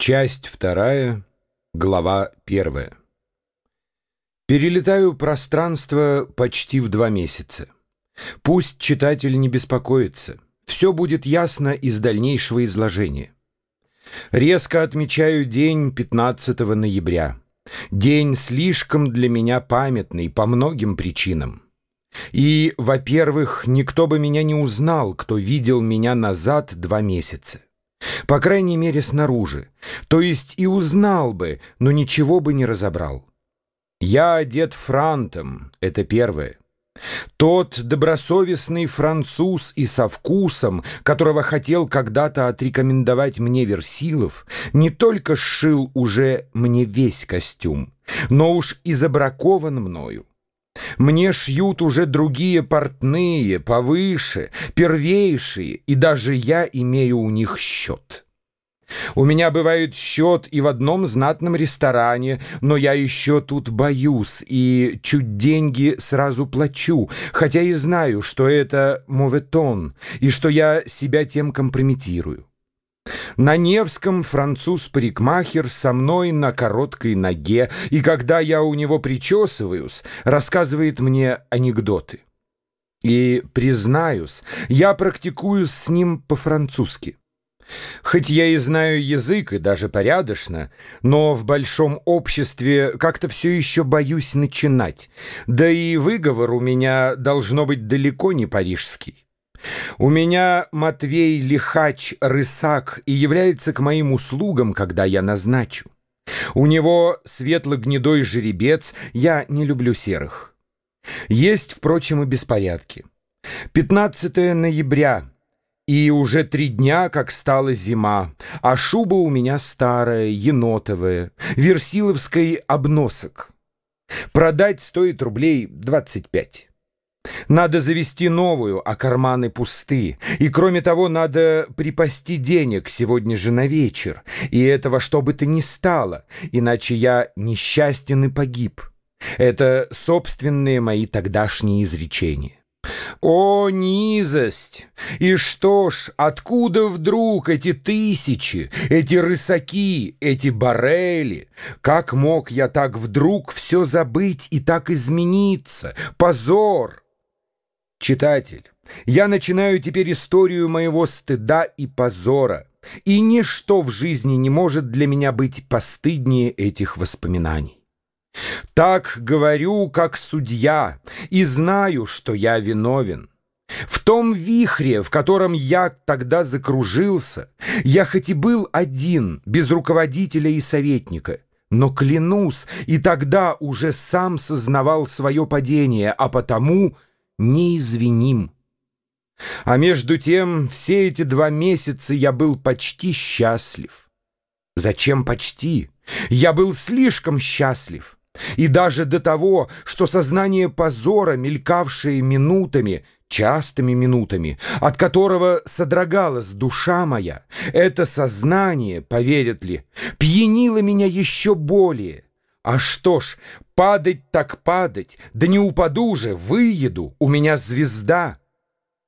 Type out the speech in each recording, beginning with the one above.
Часть вторая, глава первая. Перелетаю пространство почти в два месяца. Пусть читатель не беспокоится, все будет ясно из дальнейшего изложения. Резко отмечаю день 15 ноября. День слишком для меня памятный по многим причинам. И, во-первых, никто бы меня не узнал, кто видел меня назад два месяца. По крайней мере, снаружи. То есть и узнал бы, но ничего бы не разобрал. Я одет франтом, это первое. Тот добросовестный француз и со вкусом, которого хотел когда-то отрекомендовать мне Версилов, не только сшил уже мне весь костюм, но уж и забракован мною. Мне шьют уже другие портные, повыше, первейшие, и даже я имею у них счет. У меня бывает счет и в одном знатном ресторане, но я еще тут боюсь и чуть деньги сразу плачу, хотя и знаю, что это моветон, и что я себя тем компрометирую. На Невском француз-парикмахер со мной на короткой ноге, и когда я у него причесываюсь, рассказывает мне анекдоты. И, признаюсь, я практикуюсь с ним по-французски. Хоть я и знаю язык, и даже порядочно, но в большом обществе как-то все еще боюсь начинать, да и выговор у меня должно быть далеко не парижский. У меня Матвей Лихач Рысак и является к моим услугам, когда я назначу. У него светло-гнедой жеребец, я не люблю серых. Есть, впрочем, и беспорядки. 15 ноября, и уже три дня, как стала зима, а шуба у меня старая, енотовая, версиловской обносок. Продать стоит рублей 25. Надо завести новую, а карманы пусты. И кроме того, надо припасти денег сегодня же на вечер. И этого что бы то ни стало, иначе я несчастен и погиб. Это собственные мои тогдашние изречения. О, низость! И что ж, откуда вдруг эти тысячи, эти рысаки, эти барели? Как мог я так вдруг все забыть и так измениться? Позор! Читатель, я начинаю теперь историю моего стыда и позора, и ничто в жизни не может для меня быть постыднее этих воспоминаний. Так говорю, как судья, и знаю, что я виновен. В том вихре, в котором я тогда закружился, я хоть и был один, без руководителя и советника, но клянусь, и тогда уже сам сознавал свое падение, а потому неизвиним. А между тем, все эти два месяца я был почти счастлив. Зачем почти? Я был слишком счастлив. И даже до того, что сознание позора, мелькавшее минутами, частыми минутами, от которого содрогалась душа моя, это сознание, поверят ли, пьянило меня еще более. А что ж, падать так падать, да не упаду же, выеду, у меня звезда.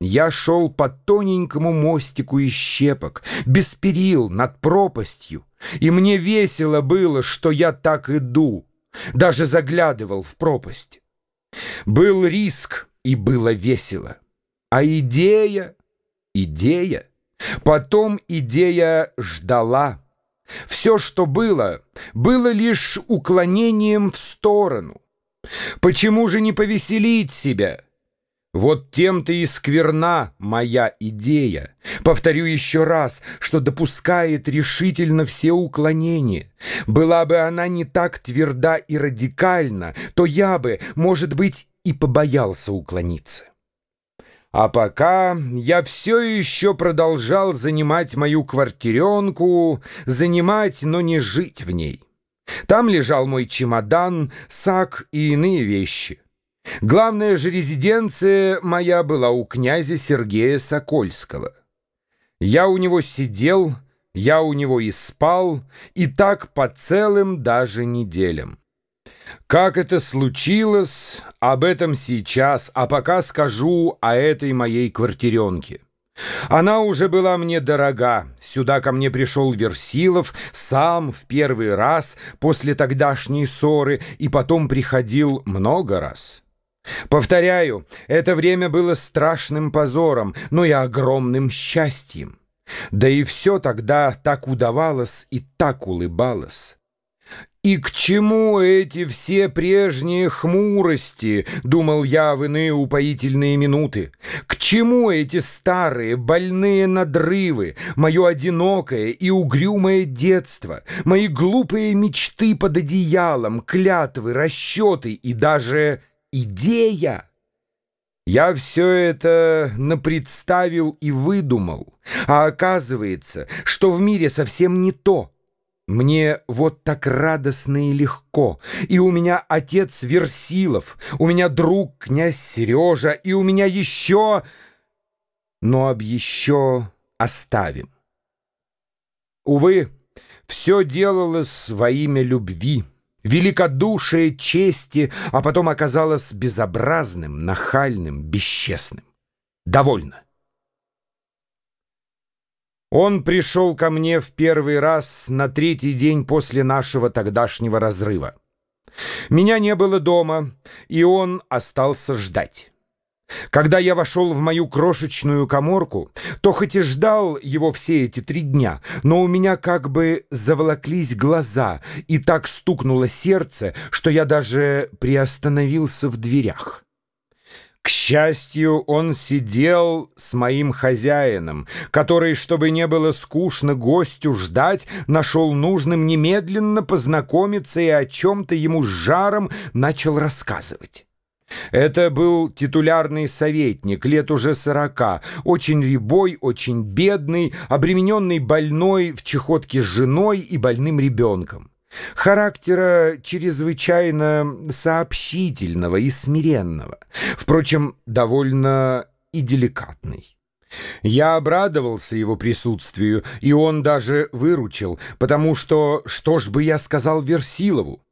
Я шел по тоненькому мостику из щепок, без перил, над пропастью, и мне весело было, что я так иду, даже заглядывал в пропасть. Был риск, и было весело. А идея, идея, потом идея ждала. Все, что было, было лишь уклонением в сторону. Почему же не повеселить себя? Вот тем-то и скверна моя идея. Повторю еще раз, что допускает решительно все уклонения. Была бы она не так тверда и радикальна, то я бы, может быть, и побоялся уклониться. А пока я все еще продолжал занимать мою квартиренку, занимать, но не жить в ней. Там лежал мой чемодан, сак и иные вещи. Главная же резиденция моя была у князя Сергея Сокольского. Я у него сидел, я у него и спал, и так по целым даже неделям. Как это случилось, об этом сейчас, а пока скажу о этой моей квартиренке. Она уже была мне дорога. Сюда ко мне пришел Версилов сам в первый раз после тогдашней ссоры и потом приходил много раз. Повторяю, это время было страшным позором, но и огромным счастьем. Да и все тогда так удавалось и так улыбалось. «И к чему эти все прежние хмурости?» — думал я в иные упоительные минуты. «К чему эти старые больные надрывы, мое одинокое и угрюмое детство, мои глупые мечты под одеялом, клятвы, расчеты и даже идея?» Я все это напредставил и выдумал, а оказывается, что в мире совсем не то — мне вот так радостно и легко, и у меня отец Версилов, у меня друг князь Сережа, и у меня еще... Но об еще оставим. Увы, все делалось во имя любви, великодушия, чести, а потом оказалось безобразным, нахальным, бесчестным. Довольно. Он пришел ко мне в первый раз на третий день после нашего тогдашнего разрыва. Меня не было дома, и он остался ждать. Когда я вошел в мою крошечную коморку, то хоть и ждал его все эти три дня, но у меня как бы заволоклись глаза, и так стукнуло сердце, что я даже приостановился в дверях. К счастью, он сидел с моим хозяином, который, чтобы не было скучно гостю ждать, нашел нужным немедленно познакомиться и о чем-то ему с жаром начал рассказывать. Это был титулярный советник, лет уже сорока, очень рябой, очень бедный, обремененный больной в чехотке с женой и больным ребенком характера чрезвычайно сообщительного и смиренного, впрочем, довольно и деликатный. Я обрадовался его присутствию, и он даже выручил, потому что что ж бы я сказал Версилову?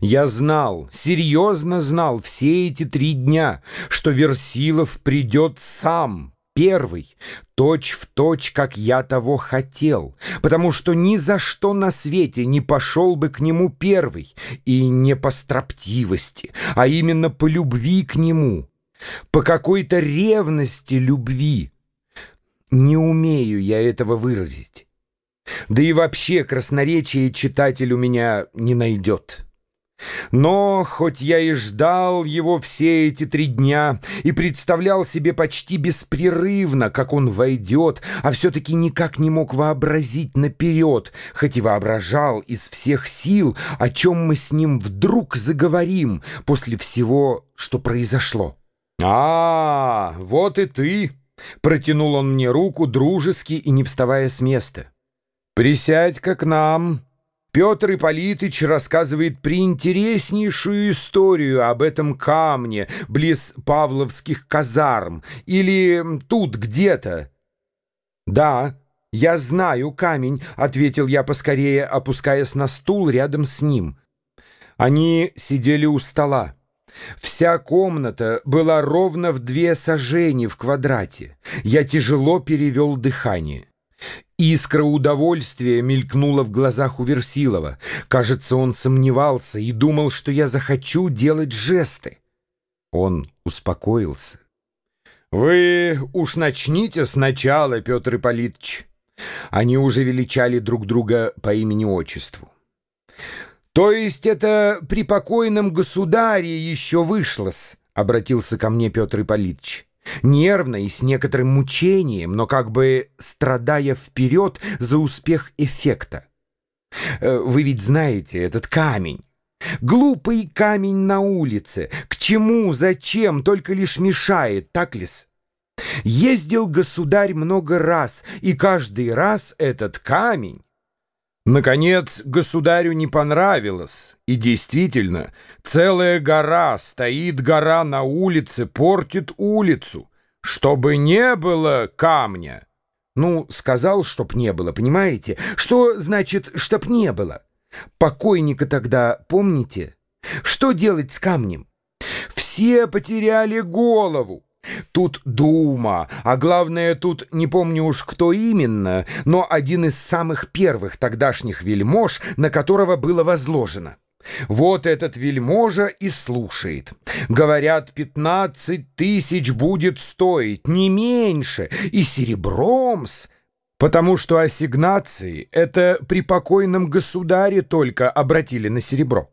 Я знал, серьезно знал все эти три дня, что Версилов придет сам, первый, точь в точь, как я того хотел, потому что ни за что на свете не пошел бы к нему первый, и не по строптивости, а именно по любви к нему, по какой-то ревности любви. Не умею я этого выразить. Да и вообще красноречие читатель у меня не найдет». Но хоть я и ждал его все эти три дня и представлял себе почти беспрерывно, как он войдет, а все-таки никак не мог вообразить наперед, хоть и воображал из всех сил, о чем мы с ним вдруг заговорим после всего, что произошло. «А, вот и ты!» — протянул он мне руку дружески и не вставая с места. «Присядь-ка к нам!» Петр Ипполитыч рассказывает приинтереснейшую историю об этом камне близ Павловских казарм или тут где-то. «Да, я знаю камень», — ответил я поскорее, опускаясь на стул рядом с ним. Они сидели у стола. Вся комната была ровно в две сажени в квадрате. Я тяжело перевел дыхание. Искра удовольствия мелькнула в глазах у Версилова. Кажется, он сомневался и думал, что я захочу делать жесты. Он успокоился. «Вы уж начните сначала, Петр Ипполитович». Они уже величали друг друга по имени-отчеству. «То есть это при покойном государе еще вышло-с?» — обратился ко мне Петр Ипполитович нервно и с некоторым мучением, но как бы страдая вперед за успех эффекта. Э, вы ведь знаете этот камень. Глупый камень на улице. К чему, зачем, только лишь мешает, так ли-с? Ездил государь много раз, и каждый раз этот камень Наконец, государю не понравилось, и действительно, целая гора, стоит гора на улице, портит улицу, чтобы не было камня. Ну, сказал, чтоб не было, понимаете? Что значит, чтоб не было? Покойника тогда помните? Что делать с камнем? Все потеряли голову. Тут дума, а главное, тут не помню уж кто именно, но один из самых первых тогдашних вельмож, на которого было возложено. Вот этот вельможа и слушает. Говорят, пятнадцать тысяч будет стоить, не меньше, и серебром-с, потому что ассигнации это при покойном государе только обратили на серебро.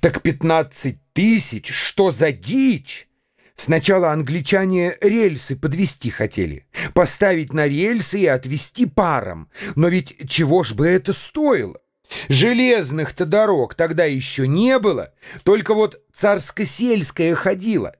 Так пятнадцать тысяч, что за дичь? Сначала англичане рельсы подвести хотели, поставить на рельсы и отвезти паром. Но ведь чего ж бы это стоило? Железных-то дорог тогда еще не было, только вот царско-сельская ходила.